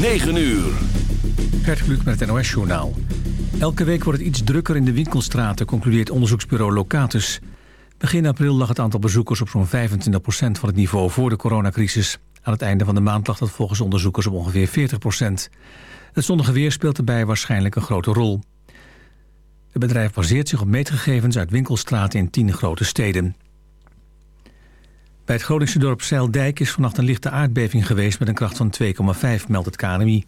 9 uur. Gert Kluk met het NOS-journaal. Elke week wordt het iets drukker in de winkelstraten, concludeert onderzoeksbureau Locatus. Begin april lag het aantal bezoekers op zo'n 25% van het niveau voor de coronacrisis. Aan het einde van de maand lag dat volgens onderzoekers op ongeveer 40% Het zonnige weer speelt erbij waarschijnlijk een grote rol. Het bedrijf baseert zich op meetgegevens uit winkelstraten in tien grote steden. Bij het Groningse dorp Zeildijk is vannacht een lichte aardbeving geweest... met een kracht van 2,5, meldt het KNMI.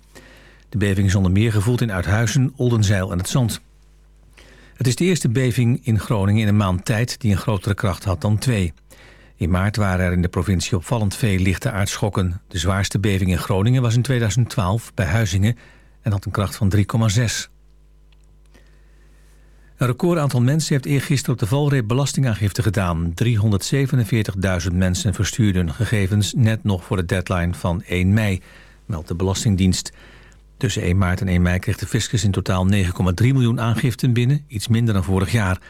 De beving is onder meer gevoeld in Uithuizen, Oldenzeil en het Zand. Het is de eerste beving in Groningen in een maand tijd... die een grotere kracht had dan 2. In maart waren er in de provincie opvallend veel lichte aardschokken. De zwaarste beving in Groningen was in 2012 bij Huizingen... en had een kracht van 3,6. Een record aantal mensen heeft eergisteren op de valreep belastingaangifte gedaan. 347.000 mensen verstuurden hun gegevens net nog voor de deadline van 1 mei, meldt de Belastingdienst. Tussen 1 maart en 1 mei kreeg de fiscus in totaal 9,3 miljoen aangiften binnen, iets minder dan vorig jaar.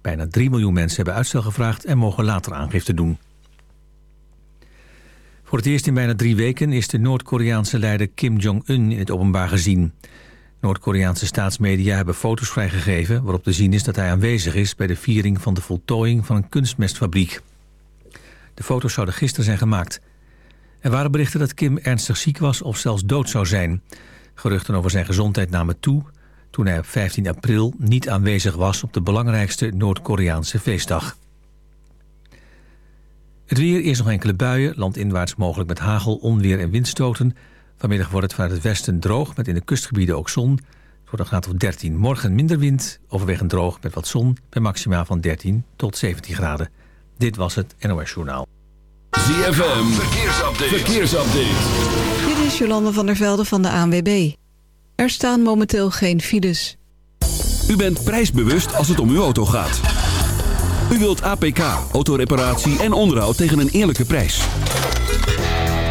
Bijna 3 miljoen mensen hebben uitstel gevraagd en mogen later aangifte doen. Voor het eerst in bijna drie weken is de Noord-Koreaanse leider Kim Jong-un in het openbaar gezien. Noord-Koreaanse staatsmedia hebben foto's vrijgegeven... waarop te zien is dat hij aanwezig is bij de viering van de voltooiing van een kunstmestfabriek. De foto's zouden gisteren zijn gemaakt. Er waren berichten dat Kim ernstig ziek was of zelfs dood zou zijn. Geruchten over zijn gezondheid namen toe toen hij op 15 april niet aanwezig was op de belangrijkste Noord-Koreaanse feestdag. Het weer, eerst nog enkele buien, landinwaarts mogelijk met hagel, onweer en windstoten... Vanmiddag wordt het vanuit het westen droog met in de kustgebieden ook zon. Het wordt een graad of 13. Morgen minder wind, overwegend droog met wat zon... bij maximaal van 13 tot 17 graden. Dit was het NOS Journaal. ZFM, verkeersupdate. verkeersupdate. Dit is Jolande van der Velde van de ANWB. Er staan momenteel geen files. U bent prijsbewust als het om uw auto gaat. U wilt APK, autoreparatie en onderhoud tegen een eerlijke prijs.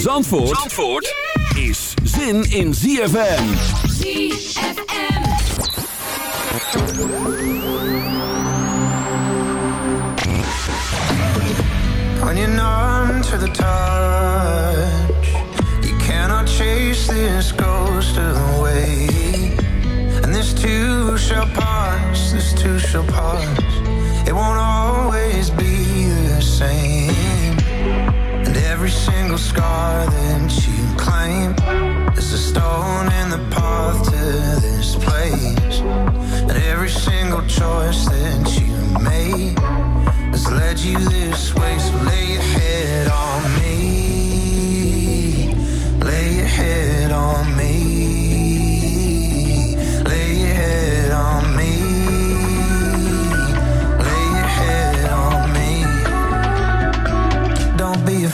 Zin in Zandvoort, Zandvoort is zin in ZFM. ZFM. When you're numb to the touch, you cannot chase this ghost away. And this too shall pass, this too shall pass. It won't always be every single scar that you claim is a stone in the path to this place. And every single choice that you made has led you this way. So lay your head on me, lay your head on me.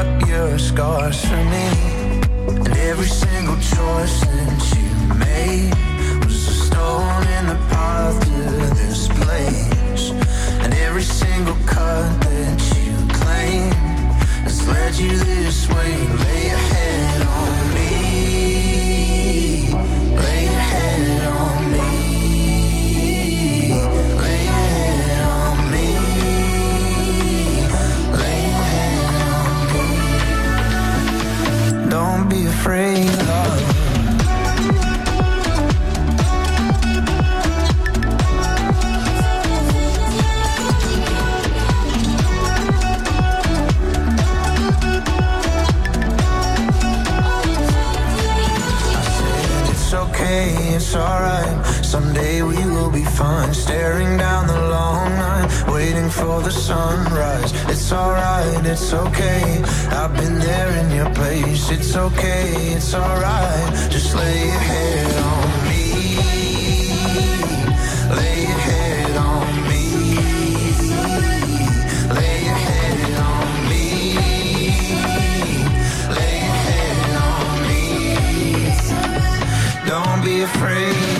up your scars for me. And every single choice that you made was a stone in the path to this place. And every single cut that you claim has led you this way. Lay it's alright. Someday we will be fine. Staring down the long night, waiting for the sunrise. It's alright, it's okay. I've been there in your place. It's okay, it's alright. Just lay your head on afraid,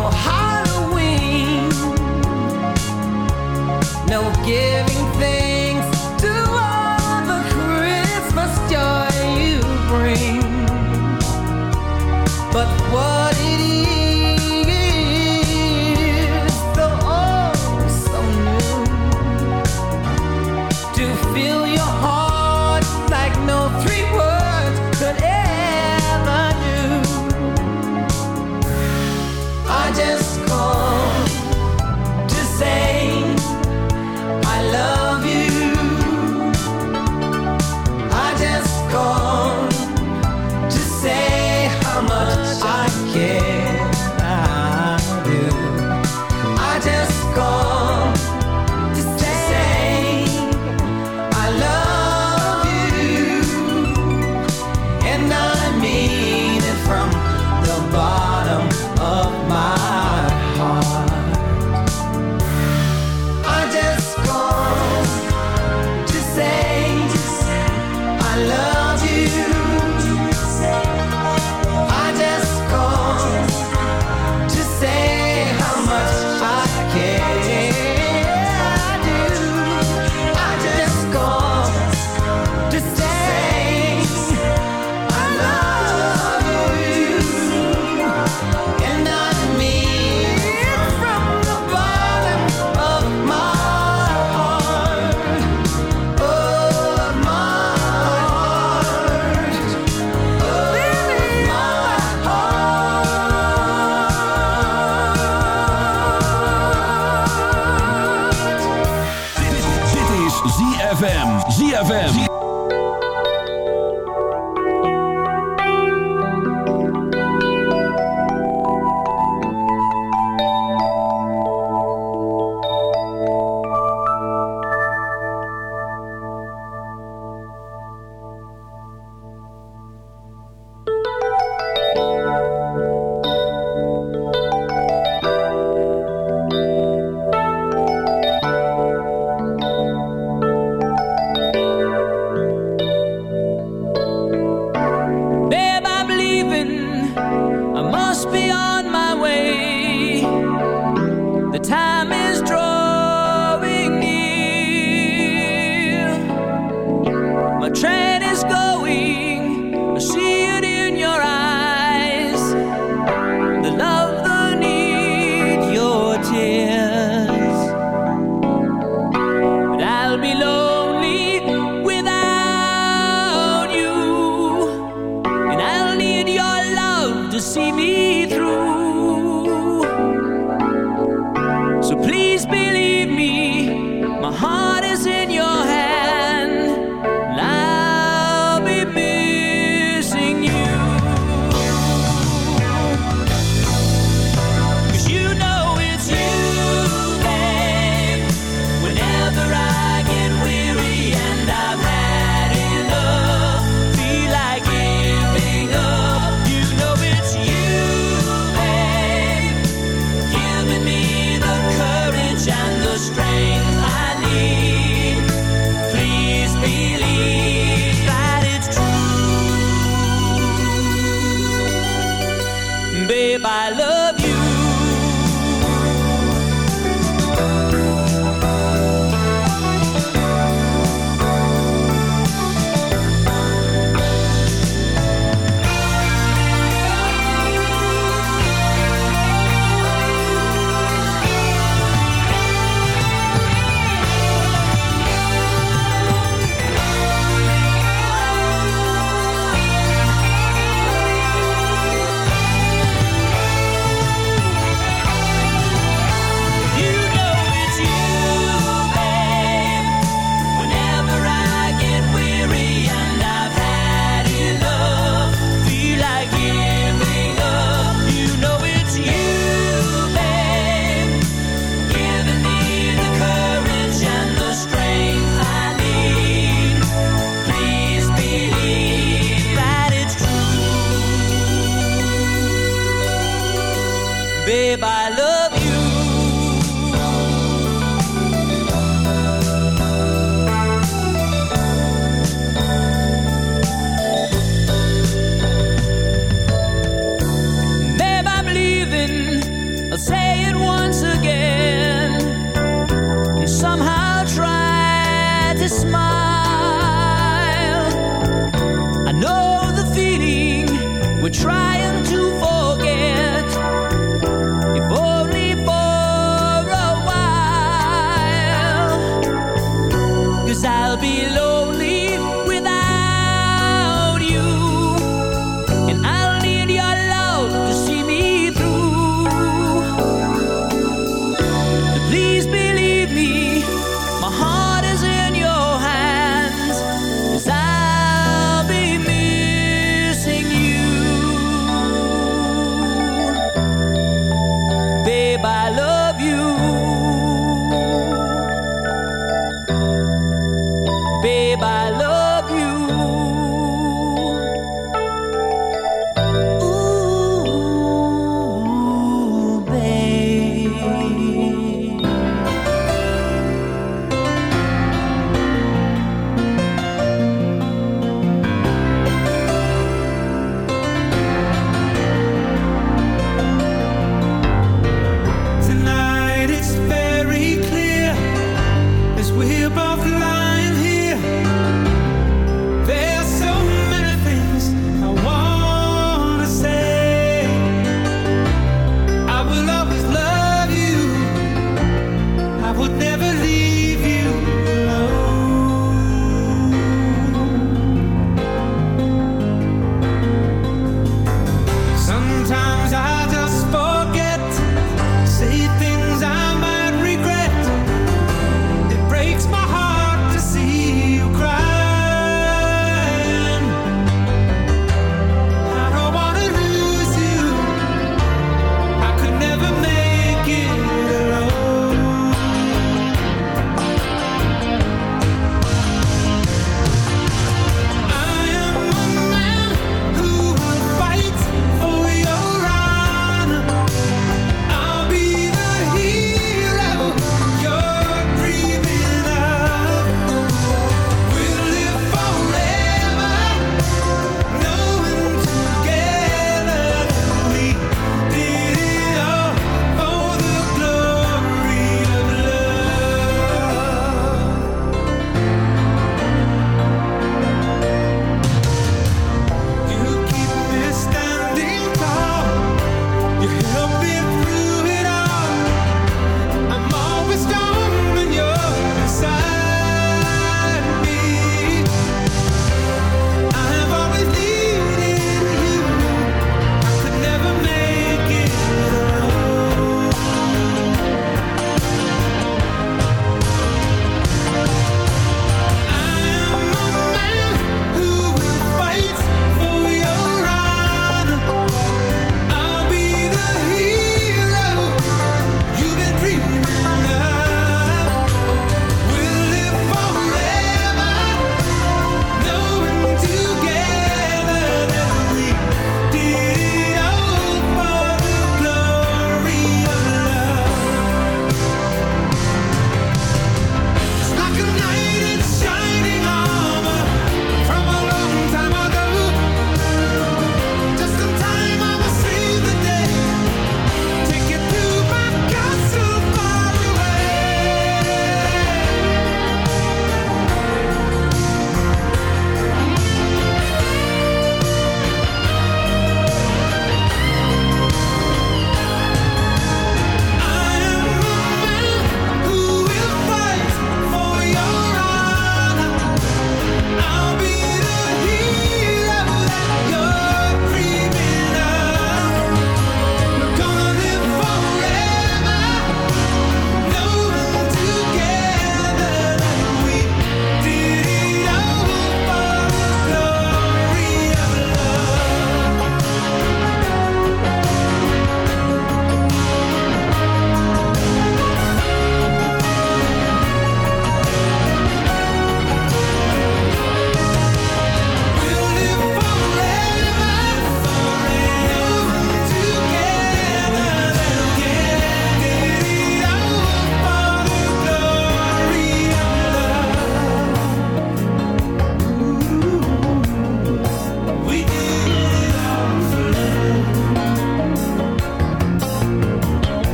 know how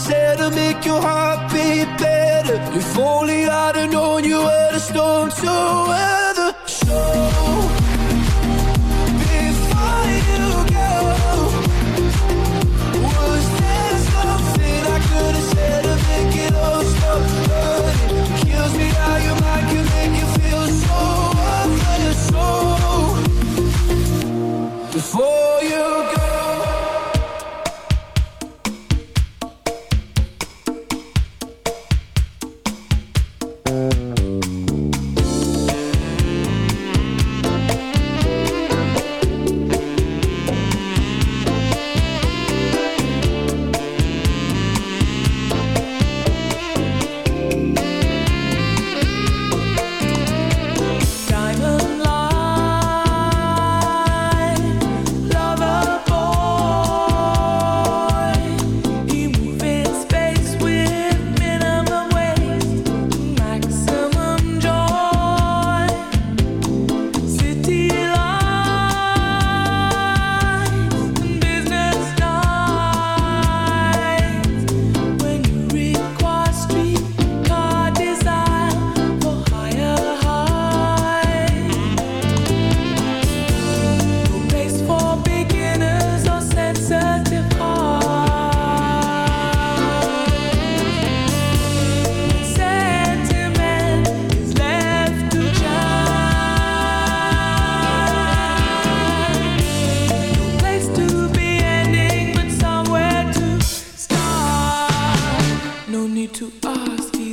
is there to make your heart beat better. If only I'd have known you were the storm to end.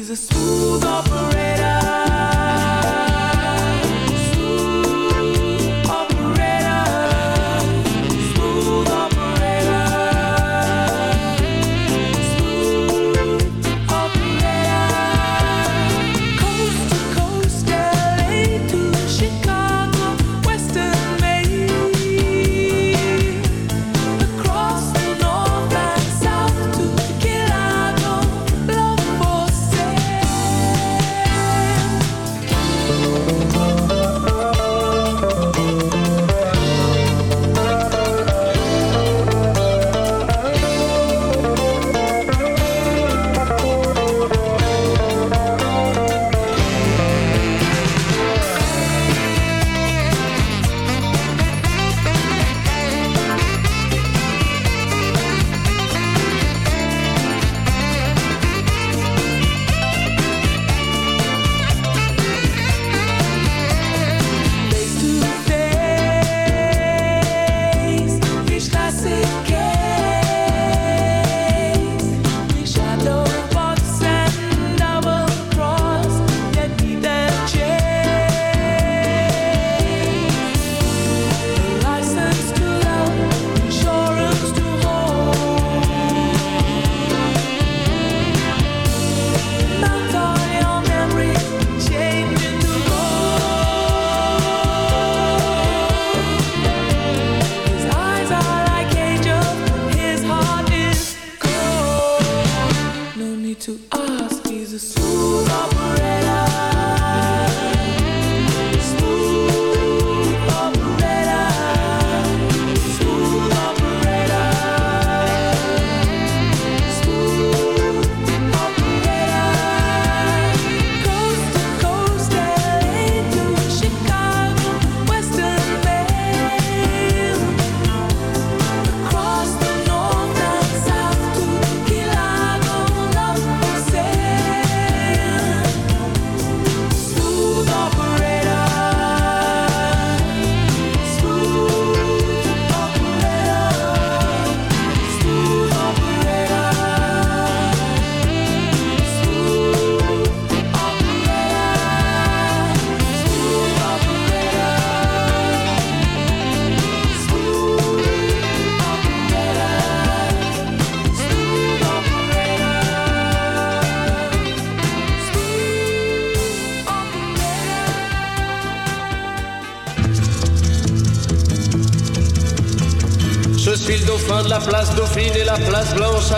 She's a smooth operator.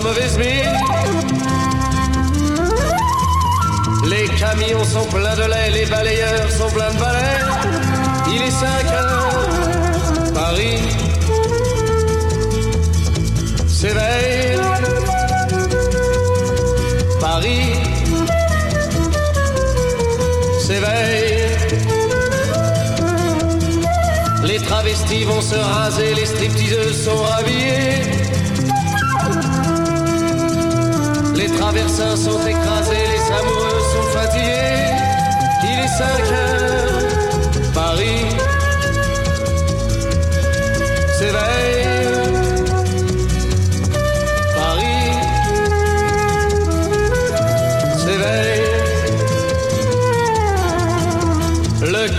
of his meal.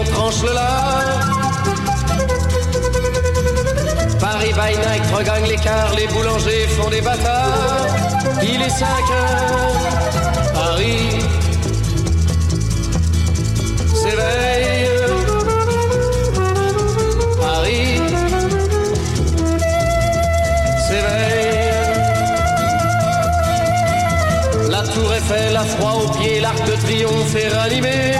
on tranche le lard. Paris by night regagne l'écart, les boulangers font des bâtards. Il est 5 heures, Paris s'éveille. Paris s'éveille. La tour Eiffel a froid aux pieds, l'arc de triomphe est ranimé.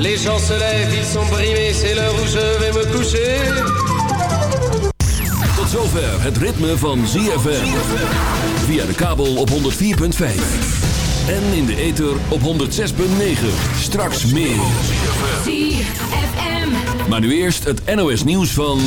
Les gens se lèvent, ils sont brimés, c'est l'heure où je vais me coucher. Tot zover het ritme van ZFM. Via de kabel op 104.5. En in de ether op 106.9. Straks meer. ZFM. Maar nu eerst het NOS nieuws van...